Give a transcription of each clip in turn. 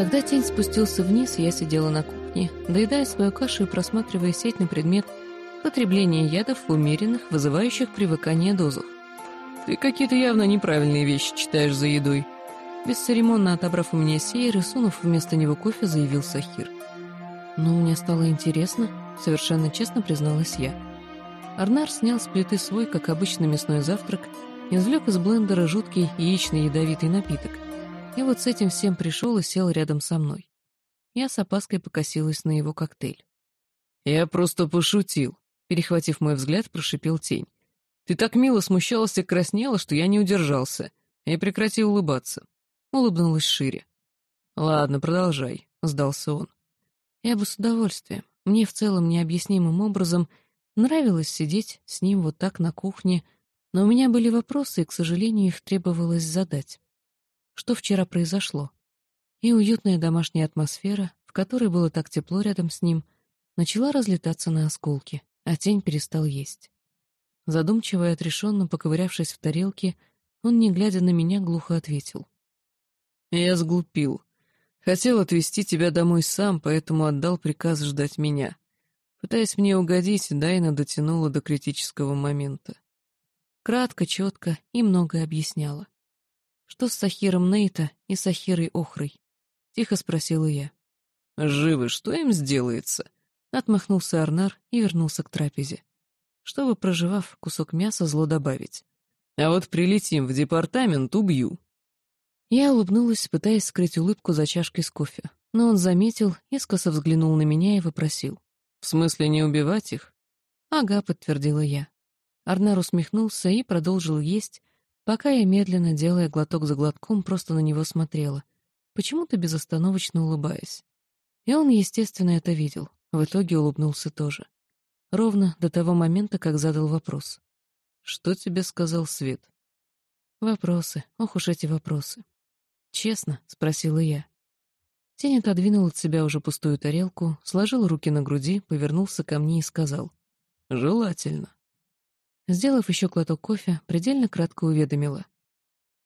Когда тень спустился вниз, я сидела на кухне, доедая свою кашу и просматривая сеть на предмет потребления ядов в умеренных, вызывающих привыкание дозах. «Ты какие-то явно неправильные вещи читаешь за едой», Бесцеремонно отобрав у меня сейр и сунув вместо него кофе, заявил Сахир. «Но мне стало интересно», — совершенно честно призналась я. Арнар снял с плиты свой, как обычно, мясной завтрак, извлек из блендера жуткий яичный ядовитый напиток. И вот с этим всем пришел и сел рядом со мной. Я с опаской покосилась на его коктейль. «Я просто пошутил», — перехватив мой взгляд, прошипел тень. «Ты так мило смущалась и краснела, что я не удержался, и прекратил улыбаться улыбнулась шире. «Ладно, продолжай», — сдался он. Я бы с удовольствием. Мне в целом необъяснимым образом нравилось сидеть с ним вот так на кухне, но у меня были вопросы, и, к сожалению, их требовалось задать. Что вчера произошло? И уютная домашняя атмосфера, в которой было так тепло рядом с ним, начала разлетаться на осколки, а тень перестал есть. Задумчиво и отрешенно поковырявшись в тарелке, он, не глядя на меня, глухо ответил. Я сглупил. Хотел отвезти тебя домой сам, поэтому отдал приказ ждать меня. Пытаясь мне угодить, Дайна дотянула до критического момента. Кратко, четко и многое объясняла. «Что с Сахиром Нейта и Сахирой Охрой?» — тихо спросила я. «Живы, что им сделается?» — отмахнулся Арнар и вернулся к трапезе. Чтобы, проживав кусок мяса, зло добавить. «А вот прилетим в департамент, убью». Я улыбнулась, пытаясь скрыть улыбку за чашкой с кофе, но он заметил, искоса взглянул на меня и вопросил. «В смысле не убивать их?» «Ага», — подтвердила я. Арнар усмехнулся и продолжил есть, пока я, медленно делая глоток за глотком, просто на него смотрела, почему-то безостановочно улыбаясь. И он, естественно, это видел, в итоге улыбнулся тоже. Ровно до того момента, как задал вопрос. «Что тебе сказал Свет?» Вопросы, ох уж эти вопросы. «Честно?» — спросила я. Тень отодвинул от себя уже пустую тарелку, сложил руки на груди, повернулся ко мне и сказал. «Желательно». Сделав еще глоток кофе, предельно кратко уведомила.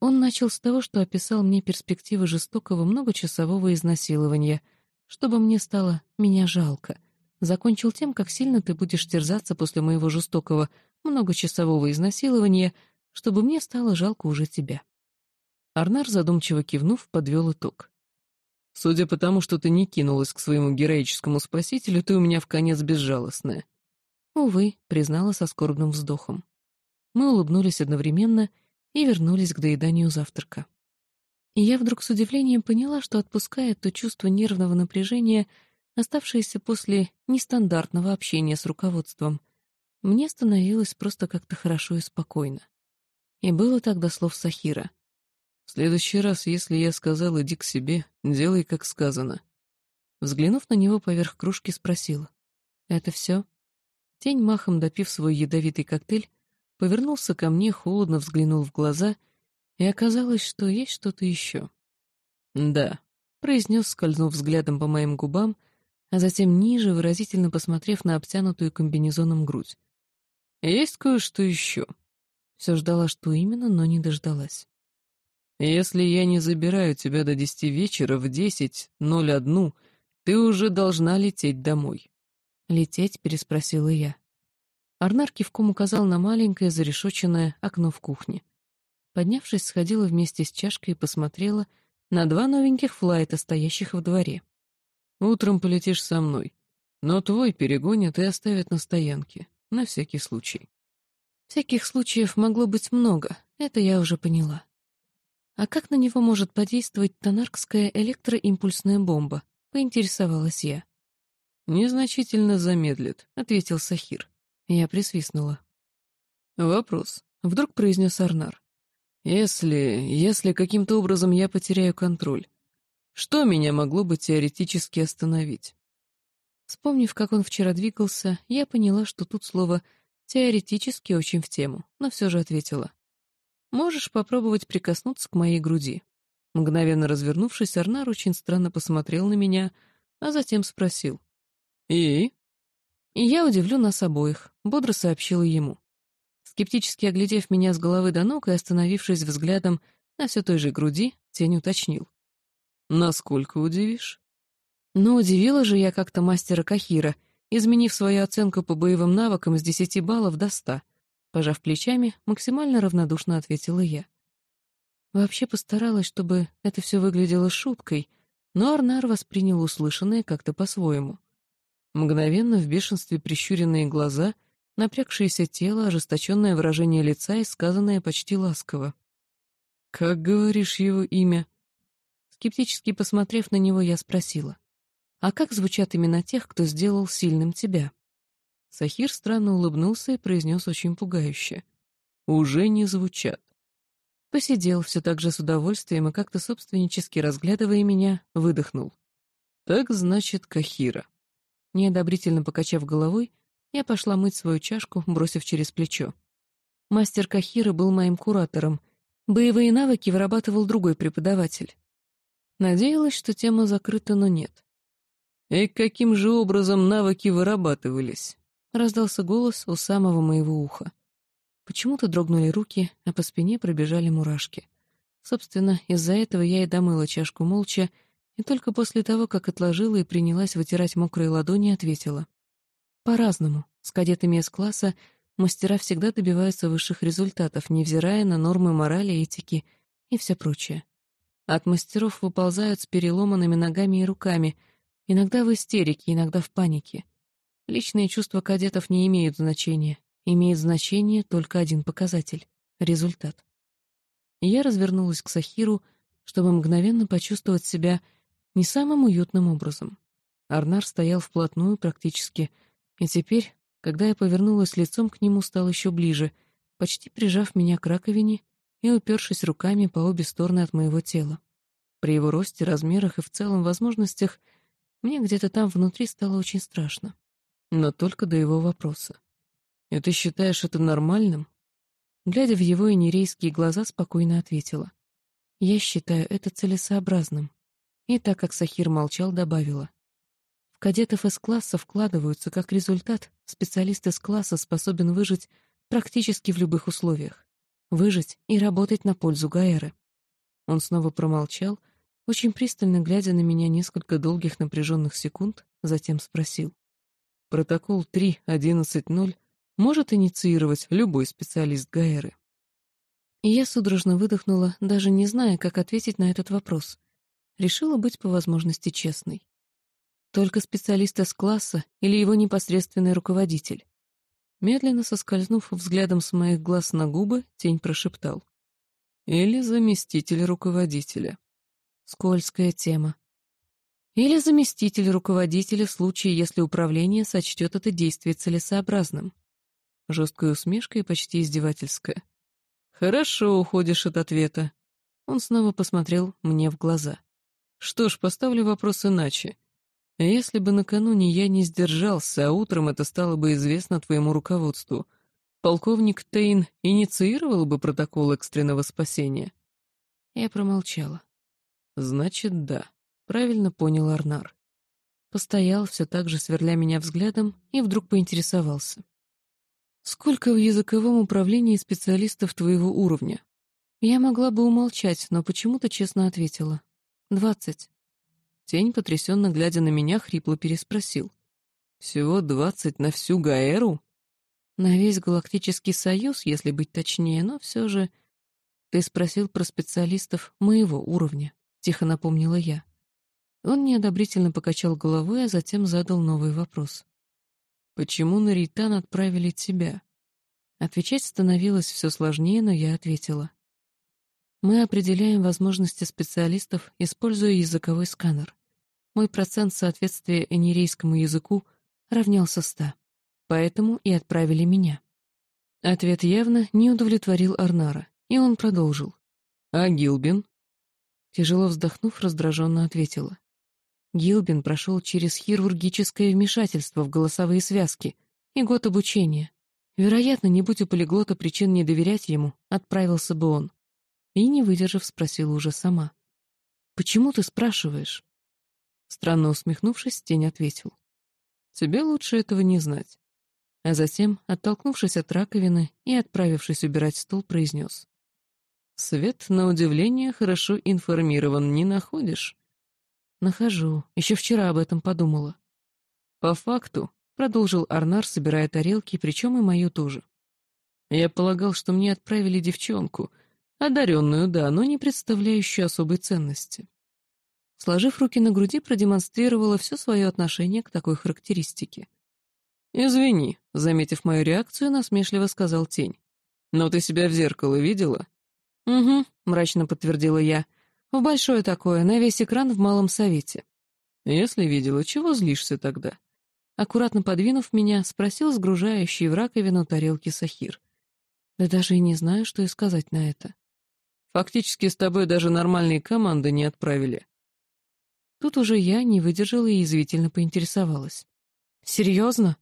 Он начал с того, что описал мне перспективы жестокого многочасового изнасилования, чтобы мне стало меня жалко. Закончил тем, как сильно ты будешь терзаться после моего жестокого многочасового изнасилования, чтобы мне стало жалко уже тебя. Арнар, задумчиво кивнув, подвел итог. «Судя по тому, что ты не кинулась к своему героическому спасителю, ты у меня в конец безжалостная». «Увы», — признала со скорбным вздохом. Мы улыбнулись одновременно и вернулись к доеданию завтрака. И я вдруг с удивлением поняла, что отпускает то чувство нервного напряжения, оставшееся после нестандартного общения с руководством. Мне становилось просто как-то хорошо и спокойно. И было так до слов Сахира. В следующий раз, если я сказал «иди к себе», делай, как сказано. Взглянув на него поверх кружки, спросила. «Это все?» Тень, махом допив свой ядовитый коктейль, повернулся ко мне, холодно взглянул в глаза, и оказалось, что есть что-то еще. «Да», — произнес, скользнув взглядом по моим губам, а затем ниже, выразительно посмотрев на обтянутую комбинезоном грудь. «Есть кое-что еще». Все ждала, что именно, но не дождалась. Если я не забираю тебя до десяти вечера в десять ноль одну, ты уже должна лететь домой. «Лететь?» — переспросила я. Арнар кивком указал на маленькое зарешоченное окно в кухне. Поднявшись, сходила вместе с чашкой и посмотрела на два новеньких флайта, стоящих во дворе. «Утром полетишь со мной, но твой перегонят и оставят на стоянке, на всякий случай». Всяких случаев могло быть много, это я уже поняла. А как на него может подействовать тонаркская электроимпульсная бомба? Поинтересовалась я. «Незначительно замедлит», — ответил Сахир. Я присвистнула. «Вопрос», — вдруг произнес Арнар. «Если... если каким-то образом я потеряю контроль, что меня могло бы теоретически остановить?» Вспомнив, как он вчера двигался, я поняла, что тут слово «теоретически» очень в тему, но все же ответила. Можешь попробовать прикоснуться к моей груди». Мгновенно развернувшись, Арнар очень странно посмотрел на меня, а затем спросил. «И?» «И я удивлю нас обоих», — бодро сообщила ему. Скептически оглядев меня с головы до ног и остановившись взглядом на все той же груди, тень уточнил. Насколько удивишь? Но удивила же я как-то мастера Кахира, изменив свою оценку по боевым навыкам с 10 баллов до 100. Пожав плечами, максимально равнодушно ответила я. Вообще постаралась, чтобы это все выглядело шуткой, но Арнар воспринял услышанное как-то по-своему. Мгновенно в бешенстве прищуренные глаза, напрягшееся тело, ожесточенное выражение лица и сказанное почти ласково. «Как говоришь его имя?» Скептически посмотрев на него, я спросила. «А как звучат имена тех, кто сделал сильным тебя?» Сахир странно улыбнулся и произнес очень пугающе. «Уже не звучат». Посидел все так же с удовольствием и как-то собственнически разглядывая меня, выдохнул. «Так значит, Кахира». Неодобрительно покачав головой, я пошла мыть свою чашку, бросив через плечо. Мастер Кахира был моим куратором. Боевые навыки вырабатывал другой преподаватель. Надеялась, что тема закрыта, но нет. «И каким же образом навыки вырабатывались?» — раздался голос у самого моего уха. Почему-то дрогнули руки, а по спине пробежали мурашки. Собственно, из-за этого я и домыла чашку молча, и только после того, как отложила и принялась вытирать мокрые ладони, ответила. По-разному. С кадетами из класса мастера всегда добиваются высших результатов, невзирая на нормы морали, этики и все прочее. От мастеров выползают с переломанными ногами и руками, иногда в истерике, иногда в панике. Личные чувства кадетов не имеют значения, имеет значение только один показатель — результат. Я развернулась к Сахиру, чтобы мгновенно почувствовать себя не самым уютным образом. Арнар стоял вплотную практически, и теперь, когда я повернулась лицом к нему, стал еще ближе, почти прижав меня к раковине и упершись руками по обе стороны от моего тела. При его росте, размерах и в целом возможностях мне где-то там внутри стало очень страшно. Но только до его вопроса. «И ты считаешь это нормальным?» Глядя в его инерейские глаза, спокойно ответила. «Я считаю это целесообразным». И так как Сахир молчал, добавила. «В кадетов из класса вкладываются, как результат, специалист из класса способен выжить практически в любых условиях. Выжить и работать на пользу Гаэры». Он снова промолчал, очень пристально глядя на меня несколько долгих напряженных секунд, затем спросил. «Протокол 3.11.0 может инициировать любой специалист ГАЭРы. И я судорожно выдохнула, даже не зная, как ответить на этот вопрос. Решила быть по возможности честной. Только специалист из класса или его непосредственный руководитель. Медленно соскользнув взглядом с моих глаз на губы, тень прошептал. Или заместитель руководителя. Скользкая тема. Или заместитель руководителя в случае, если управление сочтет это действие целесообразным жесткая усмешка и почти издевательская. «Хорошо уходишь от ответа». Он снова посмотрел мне в глаза. «Что ж, поставлю вопрос иначе. Если бы накануне я не сдержался, а утром это стало бы известно твоему руководству, полковник Тейн инициировал бы протокол экстренного спасения?» Я промолчала. «Значит, да», — правильно понял Арнар. Постоял, все так же сверля меня взглядом, и вдруг поинтересовался. Сколько в языковом управлении специалистов твоего уровня? Я могла бы умолчать, но почему-то честно ответила. Двадцать. Тень, потрясенно глядя на меня, хрипло переспросил. Всего двадцать на всю Гаэру? На весь Галактический Союз, если быть точнее, но все же... Ты спросил про специалистов моего уровня, тихо напомнила я. Он неодобрительно покачал головой, а затем задал новый вопрос. Почему на Рейтан отправили тебя? Отвечать становилось все сложнее, но я ответила. Мы определяем возможности специалистов, используя языковой сканер. Мой процент соответствия энерейскому языку равнялся ста. Поэтому и отправили меня. Ответ явно не удовлетворил Арнара, и он продолжил. «А Гилбин?» Тяжело вздохнув, раздраженно ответила. Гилбин прошел через хирургическое вмешательство в голосовые связки и год обучения. Вероятно, не будь у полиглота причин не доверять ему, отправился бы он. И, не выдержав, спросила уже сама. «Почему ты спрашиваешь?» Странно усмехнувшись, тень ответил. «Тебе лучше этого не знать». А затем, оттолкнувшись от раковины и отправившись убирать стол, произнес. «Свет, на удивление, хорошо информирован, не находишь?» Нахожу. Еще вчера об этом подумала. По факту, продолжил Арнар, собирая тарелки, причем и мою тоже. Я полагал, что мне отправили девчонку, одаренную, да, но не представляющую особой ценности. Сложив руки на груди, продемонстрировала все свое отношение к такой характеристике. «Извини», — заметив мою реакцию, насмешливо сказал тень. «Но ты себя в зеркало видела?» «Угу», — мрачно подтвердила я. «В большое такое, на весь экран в малом совете». «Если видела, чего злишься тогда?» Аккуратно подвинув меня, спросил сгружающий в раковину тарелки Сахир. Да даже и не знаю, что и сказать на это. «Фактически с тобой даже нормальные команды не отправили. Тут уже я не выдержала и язвительно поинтересовалась. «Серьезно?»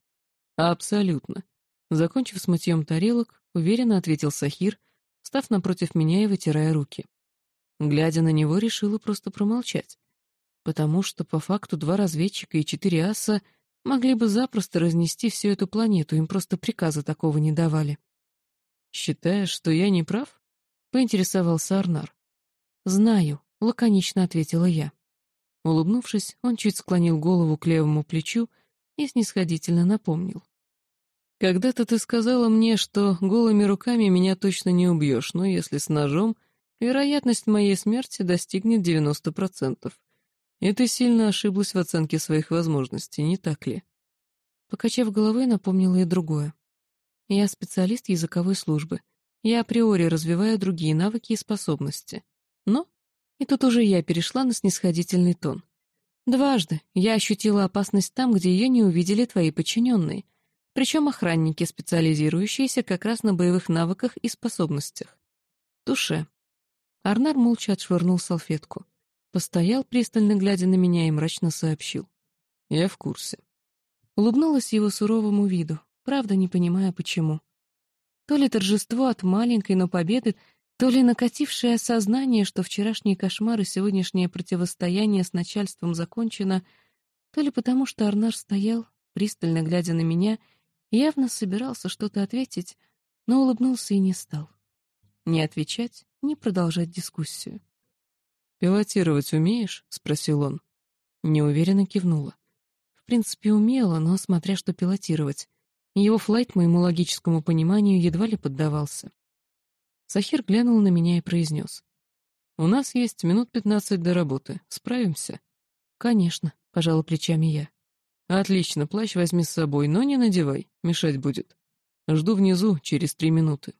«Абсолютно». Закончив с мытьем тарелок, уверенно ответил Сахир, став напротив меня и вытирая руки. Глядя на него, решила просто промолчать, потому что по факту два разведчика и четыре аса могли бы запросто разнести всю эту планету, им просто приказа такого не давали. «Считаешь, что я не прав?» — поинтересовался Арнар. «Знаю», — лаконично ответила я. Улыбнувшись, он чуть склонил голову к левому плечу и снисходительно напомнил. «Когда-то ты сказала мне, что голыми руками меня точно не убьешь, но если с ножом, вероятность моей смерти достигнет 90%. И ты сильно ошиблась в оценке своих возможностей, не так ли?» Покачав головой, напомнила и другое. «Я специалист языковой службы. Я априори развиваю другие навыки и способности. Но и тут уже я перешла на снисходительный тон. Дважды я ощутила опасность там, где ее не увидели твои подчиненные, причем охранники, специализирующиеся как раз на боевых навыках и способностях. Туше. Арнар молча отшвырнул салфетку. Постоял, пристально глядя на меня, и мрачно сообщил. «Я в курсе». Улыбнулась его суровому виду, правда не понимая, почему. То ли торжество от маленькой, но победы, то ли накатившее осознание, что вчерашние кошмары и сегодняшнее противостояние с начальством закончено, то ли потому, что Арнар стоял, пристально глядя на меня, явно собирался что-то ответить, но улыбнулся и не стал. Не отвечать, не продолжать дискуссию. «Пилотировать умеешь?» — спросил он. Неуверенно кивнула. В принципе, умела, но смотря что пилотировать. Его флайт моему логическому пониманию едва ли поддавался. Сахир глянул на меня и произнес. «У нас есть минут пятнадцать до работы. Справимся?» «Конечно», — пожала плечами я. «Отлично, плащ возьми с собой, но не надевай, мешать будет. Жду внизу через три минуты».